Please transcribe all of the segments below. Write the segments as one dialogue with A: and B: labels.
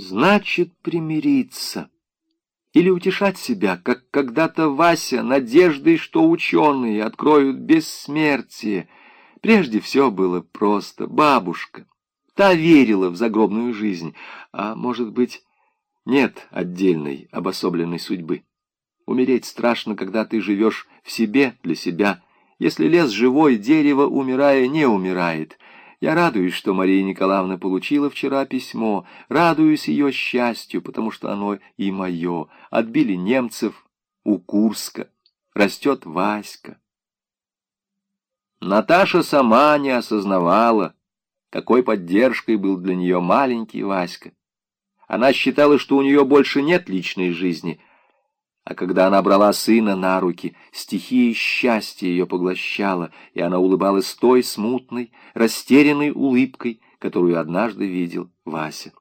A: Значит, примириться. Или утешать себя, как когда-то Вася, надеждой, что ученые откроют бессмертие. Прежде все было просто. Бабушка. Та верила в загробную жизнь. А может быть, нет отдельной обособленной судьбы. Умереть страшно, когда ты живешь в себе для себя. Если лес живой, дерево, умирая, не умирает. Я радуюсь, что Мария Николаевна получила вчера письмо, радуюсь ее счастью, потому что оно и мое. Отбили немцев у Курска, растет Васька. Наташа сама не осознавала, какой поддержкой был для нее маленький Васька. Она считала, что у нее больше нет личной жизни — а когда она брала сына на руки, стихия счастья ее поглощала, и она улыбалась той смутной, растерянной улыбкой, которую однажды видел Вася.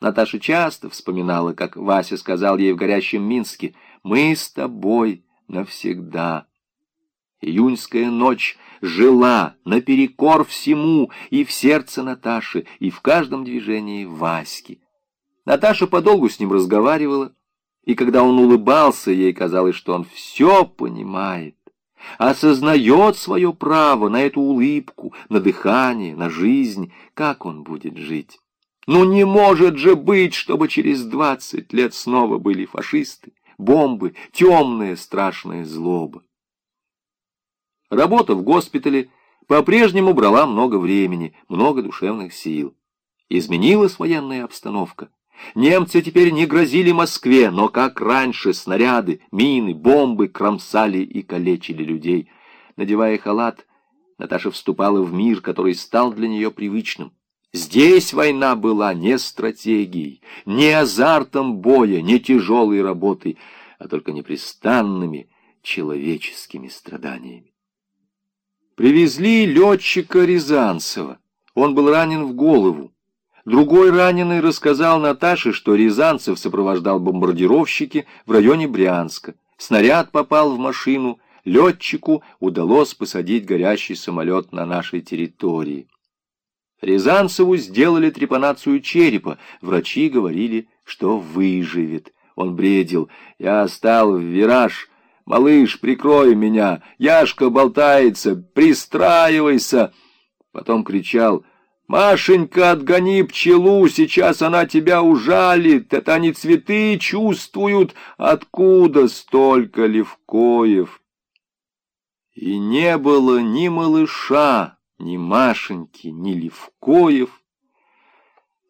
A: Наташа часто вспоминала, как Вася сказал ей в горящем Минске «Мы с тобой навсегда». Июньская ночь жила наперекор всему и в сердце Наташи, и в каждом движении Васьки. Наташа подолгу с ним разговаривала, и когда он улыбался, ей казалось, что он все понимает, осознает свое право на эту улыбку, на дыхание, на жизнь, как он будет жить. Ну не может же быть, чтобы через двадцать лет снова были фашисты, бомбы, темная страшная злоба. Работа в госпитале по-прежнему брала много времени, много душевных сил. Изменилась военная обстановка. Немцы теперь не грозили Москве, но, как раньше, снаряды, мины, бомбы кромсали и калечили людей. Надевая халат, Наташа вступала в мир, который стал для нее привычным. Здесь война была не стратегией, не азартом боя, не тяжелой работой, а только непрестанными человеческими страданиями. Привезли летчика Рязанцева. Он был ранен в голову. Другой раненый рассказал Наташе, что Рязанцев сопровождал бомбардировщики в районе Брянска. Снаряд попал в машину, летчику удалось посадить горящий самолет на нашей территории. Рязанцеву сделали трепанацию черепа. Врачи говорили, что выживет. Он бредил. «Я стал в вираж. Малыш, прикрой меня. Яшка болтается. Пристраивайся!» Потом кричал «Машенька, отгони пчелу, сейчас она тебя ужалит, это они цветы чувствуют, откуда столько левкоев?» И не было ни малыша, ни Машеньки, ни левкоев,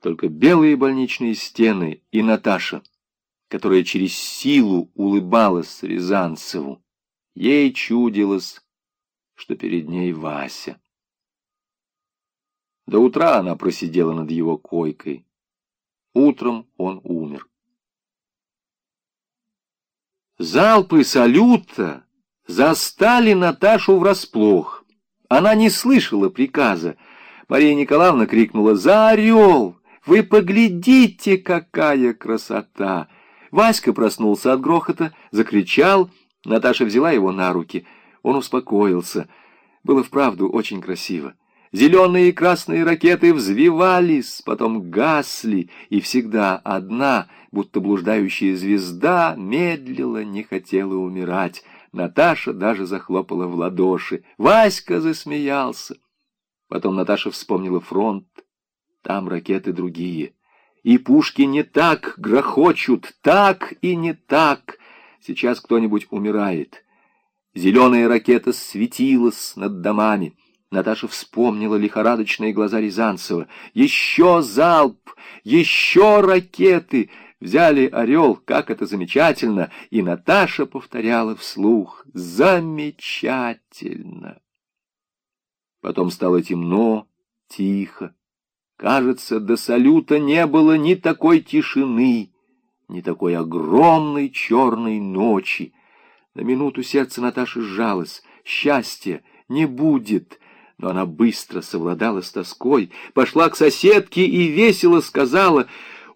A: только белые больничные стены и Наташа, которая через силу улыбалась Рязанцеву. Ей чудилось, что перед ней Вася. До утра она просидела над его койкой. Утром он умер. Залпы салюта застали Наташу врасплох. Она не слышала приказа. Мария Николаевна крикнула «За орел! Вы поглядите, какая красота!» Васька проснулся от грохота, закричал. Наташа взяла его на руки. Он успокоился. Было вправду очень красиво. Зеленые и красные ракеты взвивались, потом гасли, и всегда одна, будто блуждающая звезда, медлила, не хотела умирать. Наташа даже захлопала в ладоши. Васька засмеялся. Потом Наташа вспомнила фронт. Там ракеты другие. И пушки не так грохочут, так и не так. Сейчас кто-нибудь умирает. Зеленая ракета светилась над домами. Наташа вспомнила лихорадочные глаза Рязанцева. «Еще залп! Еще ракеты!» Взяли «Орел», как это замечательно! И Наташа повторяла вслух «Замечательно!» Потом стало темно, тихо. Кажется, до салюта не было ни такой тишины, ни такой огромной черной ночи. На минуту сердце Наташи сжалось. Счастья не будет — но она быстро совладала с тоской, пошла к соседке и весело сказала,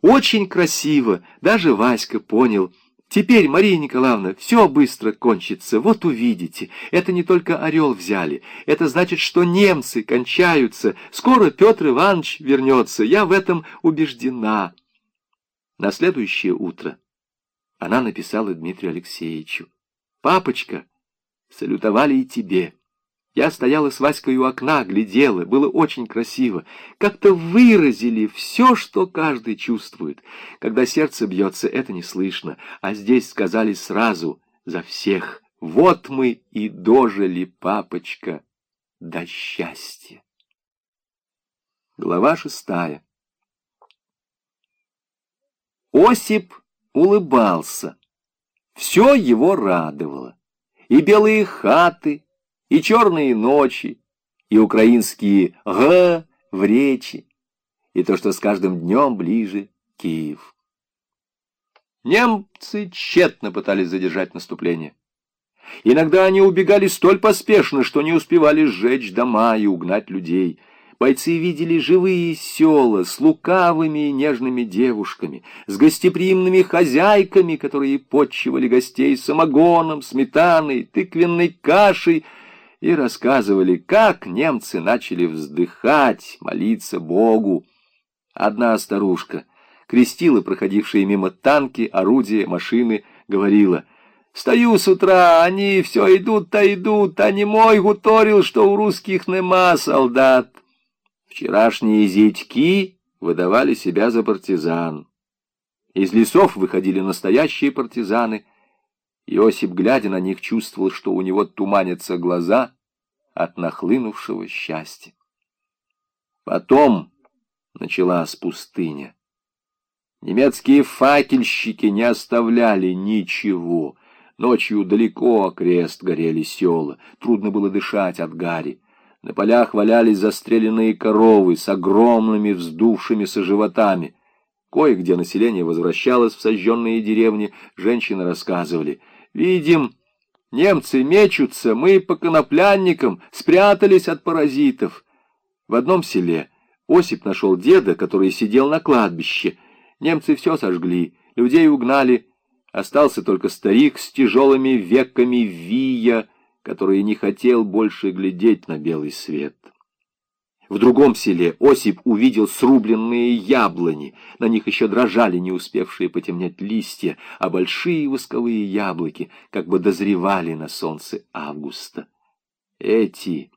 A: «Очень красиво, даже Васька понял». Теперь, Мария Николаевна, все быстро кончится, вот увидите. Это не только орел взяли, это значит, что немцы кончаются. Скоро Петр Иванович вернется, я в этом убеждена. На следующее утро она написала Дмитрию Алексеевичу. «Папочка, салютовали и тебе. Я стояла с Васькой у окна, глядела, было очень красиво. Как-то выразили все, что каждый чувствует. Когда сердце бьется, это не слышно, а здесь сказали сразу, за всех. Вот мы и дожили, папочка, до счастья. Глава шестая. Осип улыбался. Все его радовало. И белые хаты, и черные ночи, и украинские «г» в речи, и то, что с каждым днем ближе Киев. Немцы тщетно пытались задержать наступление. Иногда они убегали столь поспешно, что не успевали сжечь дома и угнать людей — Бойцы видели живые села с лукавыми и нежными девушками, с гостеприимными хозяйками, которые подчивали гостей самогоном, сметаной, тыквенной кашей, и рассказывали, как немцы начали вздыхать, молиться Богу. Одна старушка крестила проходившие мимо танки, орудия, машины, говорила — Стою с утра, они все идут-то идут, а не мой гуторил, что у русских нема солдат. Вчерашние зятьки выдавали себя за партизан. Из лесов выходили настоящие партизаны. Иосип, глядя на них, чувствовал, что у него туманятся глаза от нахлынувшего счастья. Потом началась пустыня. Немецкие факельщики не оставляли ничего. Ночью далеко окрест горели села, трудно было дышать от гари. На полях валялись застреленные коровы с огромными вздувшимися животами. Кое-где население возвращалось в сожженные деревни, женщины рассказывали. «Видим, немцы мечутся, мы по коноплянникам спрятались от паразитов». В одном селе Осип нашел деда, который сидел на кладбище. Немцы все сожгли, людей угнали. Остался только старик с тяжелыми веками вия, который не хотел больше глядеть на белый свет. В другом селе Осип увидел срубленные яблони, на них еще дрожали не успевшие потемнеть листья, а большие восковые яблоки как бы дозревали на солнце августа. Эти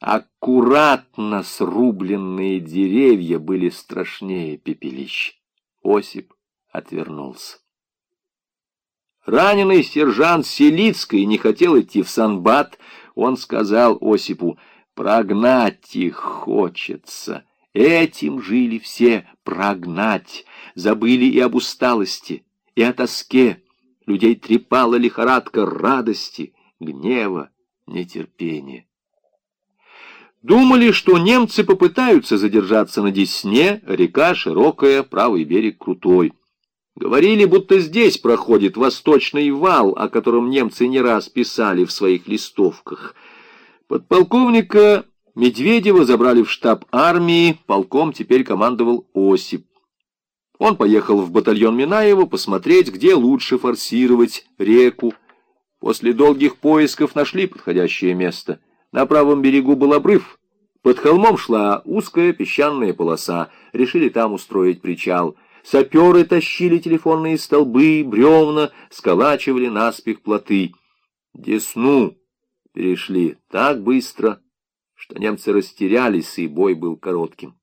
A: аккуратно срубленные деревья были страшнее пепелищ. Осип отвернулся. Раненый сержант Селицкий не хотел идти в Санбат. Он сказал Осипу, прогнать их хочется. Этим жили все, прогнать. Забыли и об усталости, и о тоске. Людей трепала лихорадка радости, гнева, нетерпения. Думали, что немцы попытаются задержаться на Десне, река широкая, правый берег крутой. Говорили, будто здесь проходит восточный вал, о котором немцы не раз писали в своих листовках. Подполковника Медведева забрали в штаб армии, полком теперь командовал Осип. Он поехал в батальон Минаева посмотреть, где лучше форсировать реку. После долгих поисков нашли подходящее место. На правом берегу был обрыв. Под холмом шла узкая песчаная полоса. Решили там устроить причал. Саперы тащили телефонные столбы, бревна, сколачивали наспех плоты. Десну перешли так быстро, что немцы растерялись, и бой был коротким.